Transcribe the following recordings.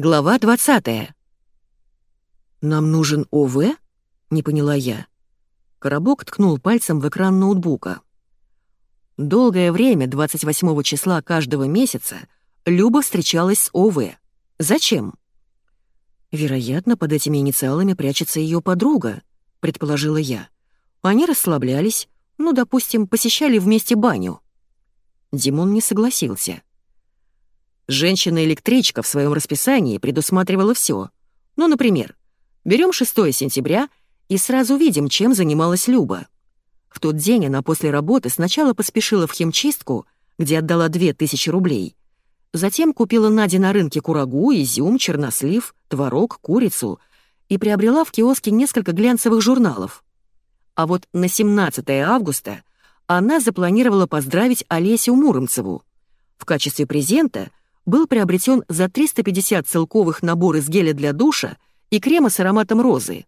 Глава 20. «Нам нужен ОВ?» — не поняла я. Коробок ткнул пальцем в экран ноутбука. Долгое время, 28 числа каждого месяца, Люба встречалась с ОВ. Зачем? Вероятно, под этими инициалами прячется ее подруга, предположила я. Они расслаблялись, ну, допустим, посещали вместе баню. Димон не согласился. Женщина-электричка в своем расписании предусматривала все. Ну, например, берем 6 сентября и сразу видим, чем занималась Люба. В тот день она после работы сначала поспешила в химчистку, где отдала 2000 рублей. Затем купила Наде на рынке курагу, изюм, чернослив, творог, курицу и приобрела в киоске несколько глянцевых журналов. А вот на 17 августа она запланировала поздравить Олесю Муромцеву. В качестве презента был приобретен за 350 целковых набор из геля для душа и крема с ароматом розы.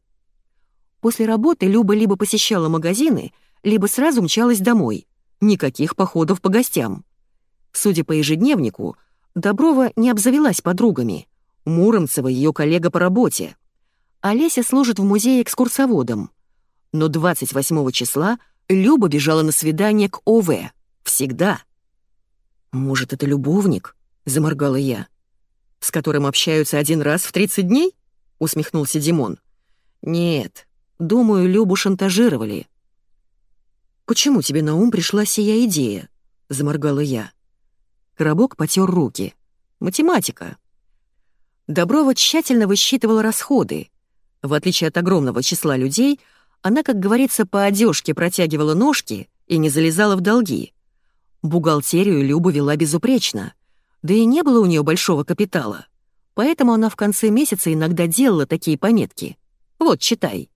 После работы Люба либо посещала магазины, либо сразу мчалась домой. Никаких походов по гостям. Судя по ежедневнику, Доброва не обзавелась подругами. Муромцева — ее коллега по работе. Олеся служит в музее экскурсоводом. Но 28 числа Люба бежала на свидание к ОВ. Всегда. «Может, это любовник?» — заморгала я. «С которым общаются один раз в 30 дней?» — усмехнулся Димон. «Нет, думаю, Любу шантажировали». «Почему тебе на ум пришла сия идея?» — заморгала я. Коробок потер руки. «Математика». Доброва тщательно высчитывала расходы. В отличие от огромного числа людей, она, как говорится, по одежке протягивала ножки и не залезала в долги. Бухгалтерию Люба вела безупречно, да и не было у нее большого капитала. Поэтому она в конце месяца иногда делала такие пометки. Вот, читай.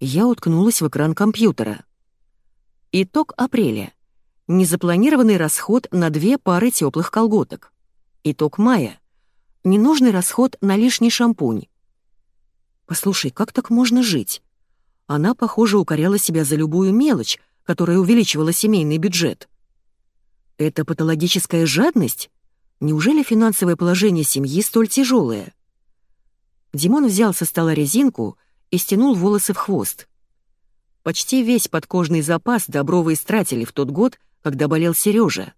Я уткнулась в экран компьютера. Итог апреля. Незапланированный расход на две пары теплых колготок. Итог мая. Ненужный расход на лишний шампунь. Послушай, как так можно жить? Она, похоже, укоряла себя за любую мелочь, которая увеличивала семейный бюджет. Это патологическая жадность? Неужели финансовое положение семьи столь тяжелое? Димон взял со стола резинку и стянул волосы в хвост. Почти весь подкожный запас Доброва истратили в тот год, когда болел Сережа.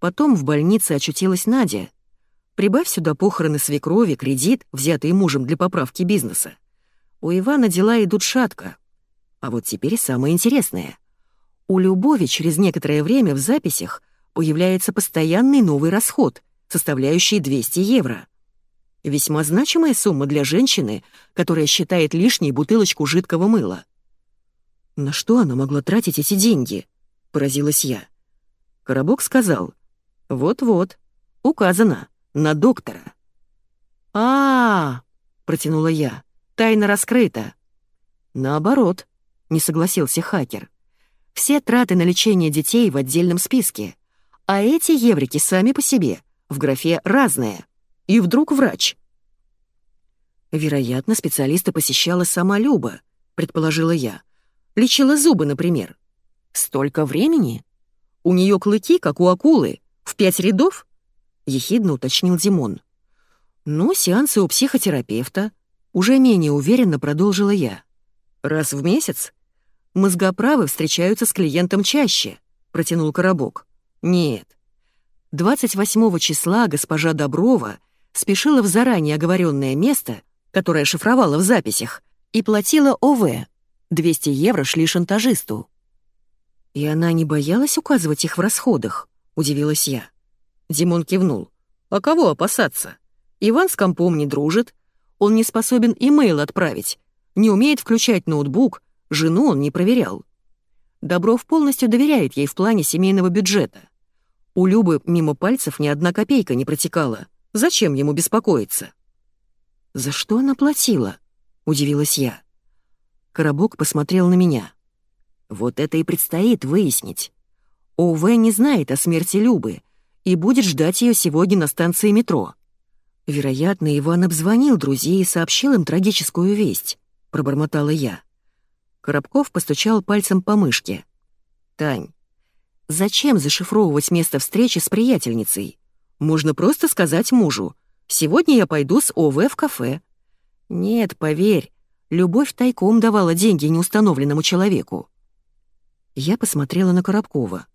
Потом в больнице очутилась Надя. Прибавь сюда похороны свекрови, кредит, взятый мужем для поправки бизнеса. У Ивана дела идут шатко. А вот теперь самое интересное. У Любови через некоторое время в записях появляется постоянный новый расход, составляющий 200 евро. Весьма значимая сумма для женщины, которая считает лишней бутылочку жидкого мыла. «На что она могла тратить эти деньги?» — поразилась я. Коробок сказал. «Вот-вот, указано, на доктора». «А-а-а!» — протянула я. Тайна раскрыта». «Наоборот», — не согласился хакер. «Все траты на лечение детей в отдельном списке, а эти еврики сами по себе, в графе «разные». И вдруг врач». «Вероятно, специалиста посещала сама Люба», — предположила я. «Лечила зубы, например». «Столько времени? У нее клыки, как у акулы, в пять рядов?» — ехидно уточнил Димон. «Ну, сеансы у психотерапевта», уже менее уверенно продолжила я. «Раз в месяц? Мозгоправы встречаются с клиентом чаще», — протянул Коробок. «Нет. 28 числа госпожа Доброва спешила в заранее оговоренное место, которое шифровала в записях, и платила ОВ. 200 евро шли шантажисту. «И она не боялась указывать их в расходах?» — удивилась я. Димон кивнул. «А кого опасаться? Иван с компом не дружит, он не способен имейл отправить, не умеет включать ноутбук, жену он не проверял. Добров полностью доверяет ей в плане семейного бюджета. У Любы мимо пальцев ни одна копейка не протекала. Зачем ему беспокоиться? «За что она платила?» — удивилась я. Коробок посмотрел на меня. «Вот это и предстоит выяснить. ОВ не знает о смерти Любы и будет ждать ее сегодня на станции метро. Вероятно, Иван обзвонил друзей и сообщил им трагическую весть, пробормотала я. Коробков постучал пальцем по мышке. Тань, зачем зашифровывать место встречи с приятельницей? Можно просто сказать мужу. Сегодня я пойду с ОВ в кафе. Нет, поверь, любовь тайком давала деньги неустановленному человеку. Я посмотрела на Коробкова.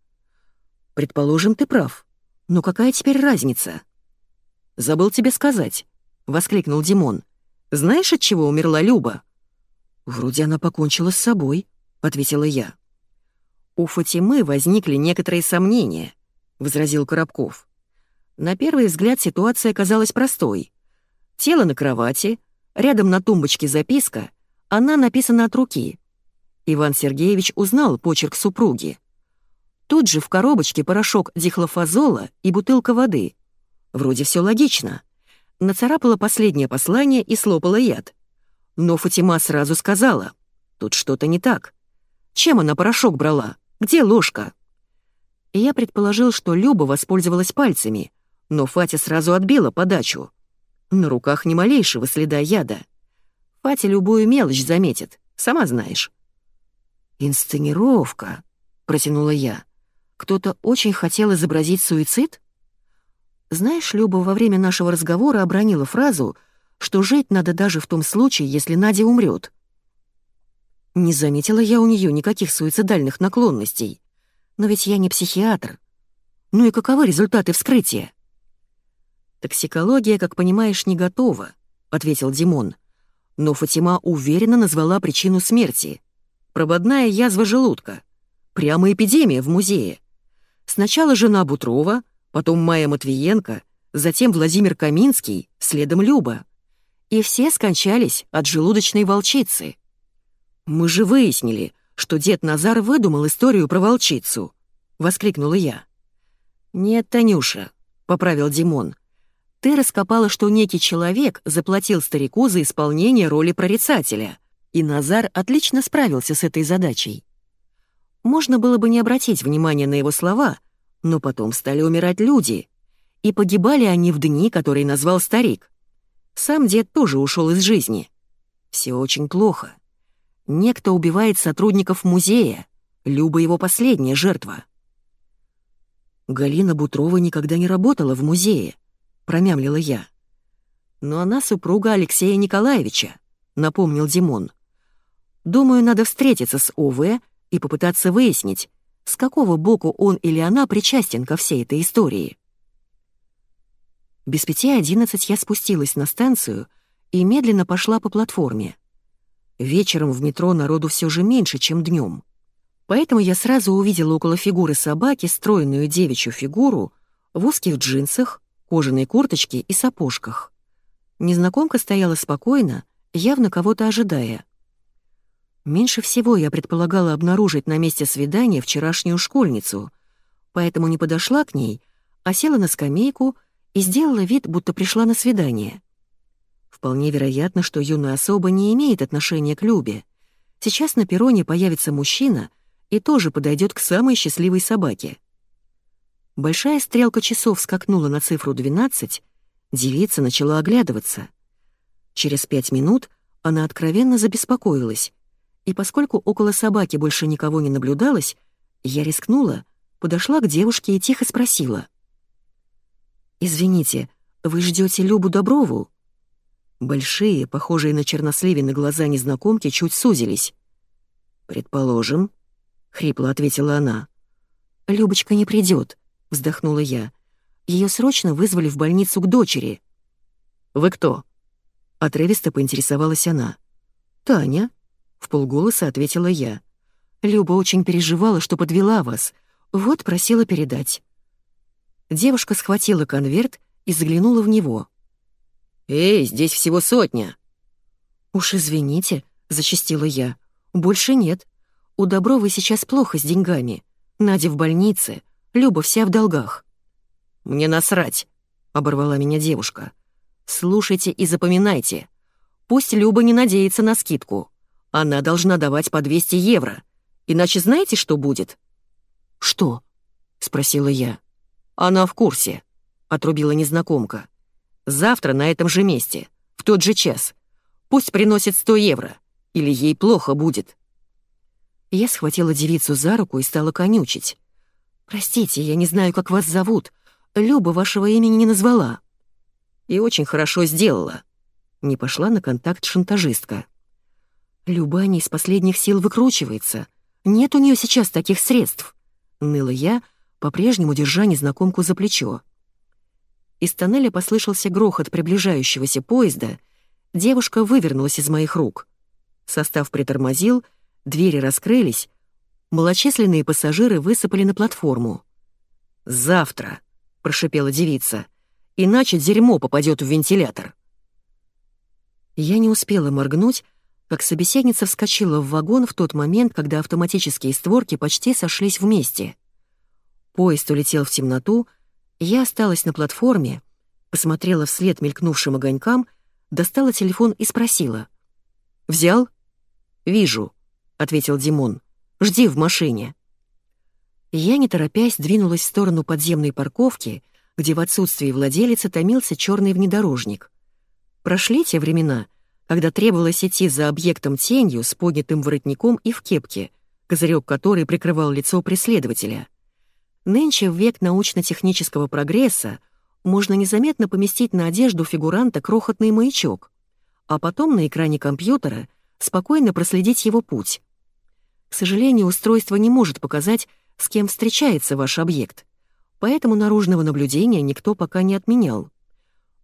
«Предположим, ты прав. Но какая теперь разница?» «Забыл тебе сказать», — воскликнул Димон. «Знаешь, от чего умерла Люба?» «Вроде она покончила с собой», — ответила я. «У Фатимы возникли некоторые сомнения», — возразил Коробков. На первый взгляд ситуация казалась простой. Тело на кровати, рядом на тумбочке записка, она написана от руки. Иван Сергеевич узнал почерк супруги. Тут же в коробочке порошок дихлофазола и бутылка воды. Вроде все логично. Нацарапала последнее послание и слопала яд. Но Фатима сразу сказала, тут что-то не так. Чем она порошок брала? Где ложка? Я предположил, что Люба воспользовалась пальцами, но Фатя сразу отбила подачу. На руках ни малейшего следа яда. Фатя любую мелочь заметит, сама знаешь. «Инсценировка», — протянула я. «Кто-то очень хотел изобразить суицид?» Знаешь, Люба во время нашего разговора обронила фразу, что жить надо даже в том случае, если Надя умрет. Не заметила я у нее никаких суицидальных наклонностей. Но ведь я не психиатр. Ну и каковы результаты вскрытия? «Токсикология, как понимаешь, не готова», — ответил Димон. Но Фатима уверенно назвала причину смерти. Прободная язва желудка. Прямо эпидемия в музее. Сначала жена Бутрова, потом Майя Матвиенко, затем Владимир Каминский, следом Люба. И все скончались от желудочной волчицы. «Мы же выяснили, что дед Назар выдумал историю про волчицу», — воскликнула я. «Нет, Танюша», — поправил Димон. «Ты раскопала, что некий человек заплатил старику за исполнение роли прорицателя, и Назар отлично справился с этой задачей. Можно было бы не обратить внимания на его слова, но потом стали умирать люди, и погибали они в дни, которые назвал старик. Сам дед тоже ушел из жизни. Все очень плохо. Некто убивает сотрудников музея. Люба его последняя жертва. Галина Бутрова никогда не работала в музее, промямлила я. Но она супруга Алексея Николаевича, напомнил Димон. Думаю, надо встретиться с ОВ и попытаться выяснить, с какого боку он или она причастен ко всей этой истории. Без пяти одиннадцать я спустилась на станцию и медленно пошла по платформе. Вечером в метро народу все же меньше, чем днем. Поэтому я сразу увидела около фигуры собаки стройную девичью фигуру в узких джинсах, кожаной курточке и сапожках. Незнакомка стояла спокойно, явно кого-то ожидая. Меньше всего я предполагала обнаружить на месте свидания вчерашнюю школьницу, поэтому не подошла к ней, а села на скамейку и сделала вид, будто пришла на свидание. Вполне вероятно, что юная особа не имеет отношения к Любе. Сейчас на перроне появится мужчина и тоже подойдет к самой счастливой собаке. Большая стрелка часов скакнула на цифру 12, девица начала оглядываться. Через пять минут она откровенно забеспокоилась, и поскольку около собаки больше никого не наблюдалось, я рискнула, подошла к девушке и тихо спросила. «Извините, вы ждете Любу Доброву?» Большие, похожие на черносливины глаза незнакомки чуть сузились. «Предположим», — хрипло ответила она. «Любочка не придет, вздохнула я. Ее срочно вызвали в больницу к дочери». «Вы кто?» — отрывисто поинтересовалась она. «Таня», — в полголоса ответила я. «Люба очень переживала, что подвела вас. Вот просила передать». Девушка схватила конверт и заглянула в него. «Эй, здесь всего сотня!» «Уж извините», — зачастила я. «Больше нет. У Добровой сейчас плохо с деньгами. Надя в больнице, Люба вся в долгах». «Мне насрать», — оборвала меня девушка. «Слушайте и запоминайте. Пусть Люба не надеется на скидку. Она должна давать по 200 евро. Иначе знаете, что будет?» «Что?» — спросила я. «Она в курсе», — отрубила незнакомка. Завтра на этом же месте, в тот же час. Пусть приносит 100 евро, или ей плохо будет». Я схватила девицу за руку и стала конючить. «Простите, я не знаю, как вас зовут. Люба вашего имени не назвала». И очень хорошо сделала. Не пошла на контакт шантажистка. Люба не из последних сил выкручивается. Нет у нее сейчас таких средств. Ныла я, по-прежнему держа незнакомку за плечо. Из тоннеля послышался грохот приближающегося поезда. Девушка вывернулась из моих рук. Состав притормозил, двери раскрылись. Малочисленные пассажиры высыпали на платформу. «Завтра», — прошипела девица, — «иначе дерьмо попадет в вентилятор». Я не успела моргнуть, как собеседница вскочила в вагон в тот момент, когда автоматические створки почти сошлись вместе. Поезд улетел в темноту, я осталась на платформе, посмотрела вслед мелькнувшим огонькам, достала телефон и спросила. «Взял?» «Вижу», — ответил Димон. «Жди в машине». Я, не торопясь, двинулась в сторону подземной парковки, где в отсутствии владелицы томился черный внедорожник. Прошли те времена, когда требовалось идти за объектом тенью с поднятым воротником и в кепке, козырек которой прикрывал лицо преследователя. Нынче в век научно-технического прогресса можно незаметно поместить на одежду фигуранта крохотный маячок, а потом на экране компьютера спокойно проследить его путь. К сожалению, устройство не может показать, с кем встречается ваш объект, поэтому наружного наблюдения никто пока не отменял.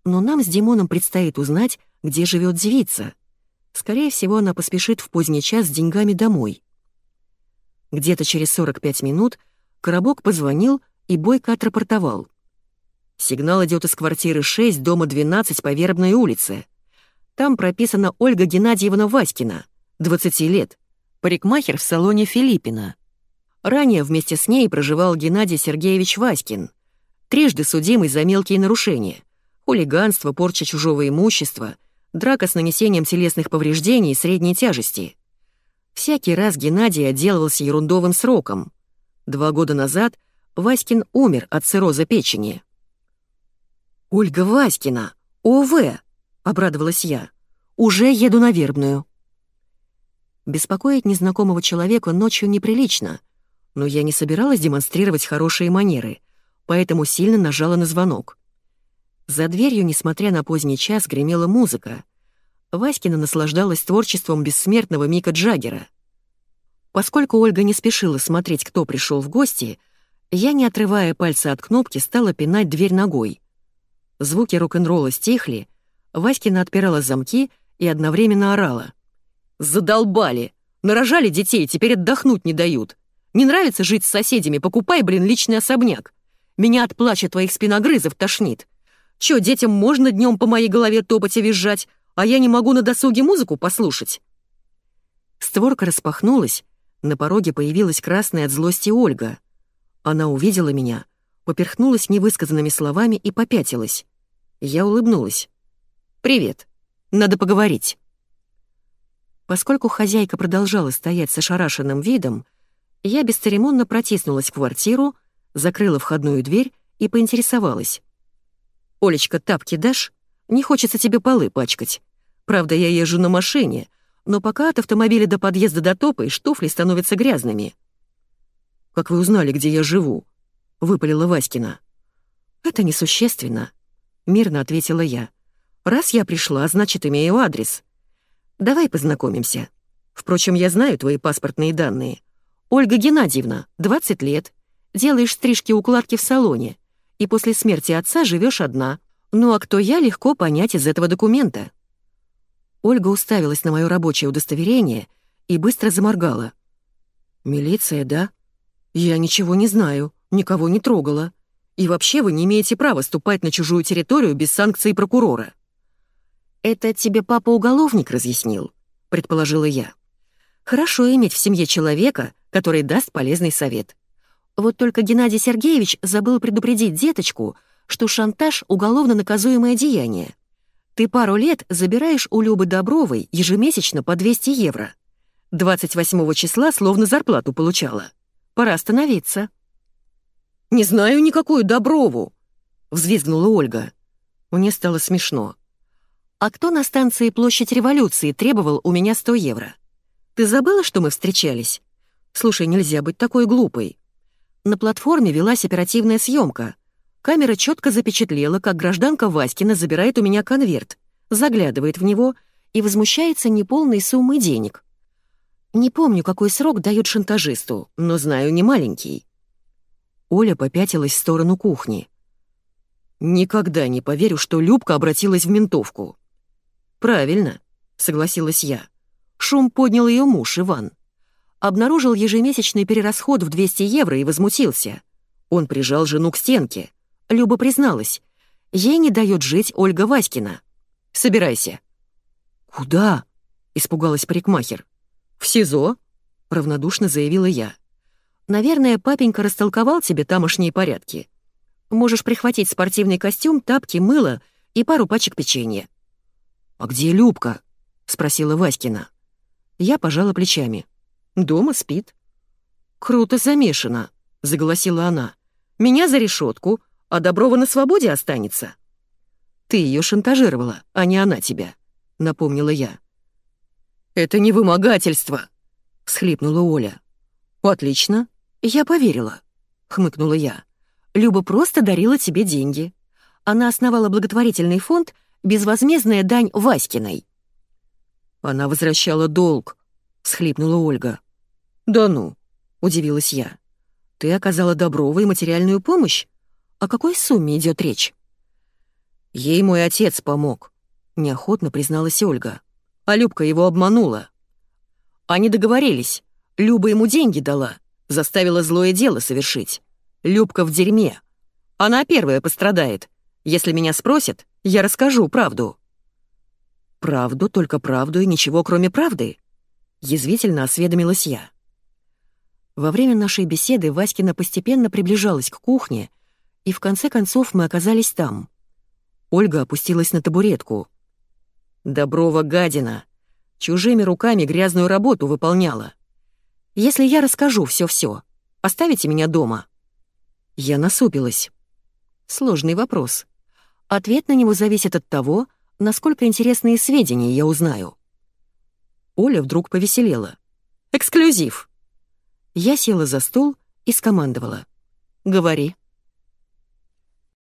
Но нам с Димоном предстоит узнать, где живет девица. Скорее всего, она поспешит в поздний час с деньгами домой. Где-то через 45 минут Коробок позвонил и бойко отрапортовал. Сигнал идет из квартиры 6, дома 12 по Вербной улице. Там прописана Ольга Геннадьевна Васькина, 20 лет, парикмахер в салоне Филиппина. Ранее вместе с ней проживал Геннадий Сергеевич Васькин, трижды судимый за мелкие нарушения — хулиганство, порча чужого имущества, драка с нанесением телесных повреждений средней тяжести. Всякий раз Геннадий отделывался ерундовым сроком. Два года назад Васькин умер от цирроза печени. «Ольга Васькина! ОВ!» — обрадовалась я. «Уже еду на Вербную». Беспокоить незнакомого человека ночью неприлично, но я не собиралась демонстрировать хорошие манеры, поэтому сильно нажала на звонок. За дверью, несмотря на поздний час, гремела музыка. Васькина наслаждалась творчеством бессмертного Мика Джаггера. Поскольку Ольга не спешила смотреть, кто пришел в гости, я, не отрывая пальца от кнопки, стала пинать дверь ногой. Звуки рок-н-ролла стихли, Васькина отпирала замки и одновременно орала. «Задолбали! Нарожали детей, теперь отдохнуть не дают. Не нравится жить с соседями, покупай, блин, личный особняк. Меня от плача твоих спиногрызов тошнит. Чё, детям можно днем по моей голове топать и визжать, а я не могу на досуге музыку послушать?» Створка распахнулась, на пороге появилась красная от злости Ольга. Она увидела меня, поперхнулась невысказанными словами и попятилась. Я улыбнулась. «Привет. Надо поговорить». Поскольку хозяйка продолжала стоять с ошарашенным видом, я бесцеремонно протиснулась в квартиру, закрыла входную дверь и поинтересовалась. «Олечка, тапки дашь? Не хочется тебе полы пачкать. Правда, я езжу на машине, но пока от автомобиля до подъезда до топа и туфли становятся грязными». «Как вы узнали, где я живу?» — выпалила Васькина. «Это несущественно», — мирно ответила я. «Раз я пришла, значит, имею адрес. Давай познакомимся. Впрочем, я знаю твои паспортные данные. Ольга Геннадьевна, 20 лет. Делаешь стрижки-укладки в салоне и после смерти отца живешь одна. Ну а кто я, легко понять из этого документа». Ольга уставилась на мое рабочее удостоверение и быстро заморгала. «Милиция, да? Я ничего не знаю, никого не трогала. И вообще вы не имеете права ступать на чужую территорию без санкции прокурора». «Это тебе папа-уголовник разъяснил», — предположила я. «Хорошо иметь в семье человека, который даст полезный совет. Вот только Геннадий Сергеевич забыл предупредить деточку, что шантаж — уголовно наказуемое деяние. Ты пару лет забираешь у Любы Добровой ежемесячно по 200 евро. 28 числа словно зарплату получала. Пора остановиться. «Не знаю никакую Доброву!» — взвизгнула Ольга. Мне стало смешно. «А кто на станции Площадь Революции требовал у меня 100 евро? Ты забыла, что мы встречались? Слушай, нельзя быть такой глупой. На платформе велась оперативная съемка. Камера четко запечатлела, как гражданка Васькина забирает у меня конверт, заглядывает в него и возмущается неполной суммой денег. Не помню, какой срок дают шантажисту, но знаю, не маленький. Оля попятилась в сторону кухни. «Никогда не поверю, что Любка обратилась в ментовку». «Правильно», — согласилась я. Шум поднял ее муж, Иван. Обнаружил ежемесячный перерасход в 200 евро и возмутился. Он прижал жену к стенке. Люба призналась. Ей не дает жить Ольга Васькина. «Собирайся». «Куда?» — испугалась парикмахер. «В СИЗО», — равнодушно заявила я. «Наверное, папенька растолковал тебе тамошние порядки. Можешь прихватить спортивный костюм, тапки, мыло и пару пачек печенья». «А где Любка?» — спросила Васькина. Я пожала плечами. «Дома спит». «Круто замешана», — заголосила она. «Меня за решетку, а Доброва на свободе останется». «Ты ее шантажировала, а не она тебя», — напомнила я. «Это не вымогательство», — всхлипнула Оля. «Отлично, я поверила», — хмыкнула я. Люба просто дарила тебе деньги. Она основала благотворительный фонд «Безвозмездная дань Васькиной». «Она возвращала долг», — схлипнула Ольга. «Да ну», — удивилась я. «Ты оказала Добровой материальную помощь? О какой сумме идет речь?» «Ей мой отец помог», — неохотно призналась Ольга. А Любка его обманула. Они договорились. Люба ему деньги дала, заставила злое дело совершить. Любка в дерьме. Она первая пострадает. Если меня спросят, я расскажу правду». «Правду, только правду и ничего, кроме правды?» Язвительно осведомилась я. Во время нашей беседы Васькина постепенно приближалась к кухне, и в конце концов мы оказались там. Ольга опустилась на табуретку. «Доброва гадина! Чужими руками грязную работу выполняла. Если я расскажу все-все, оставите меня дома?» Я насупилась. Сложный вопрос. Ответ на него зависит от того, насколько интересные сведения я узнаю. Оля вдруг повеселела. «Эксклюзив!» Я села за стол и скомандовала. «Говори».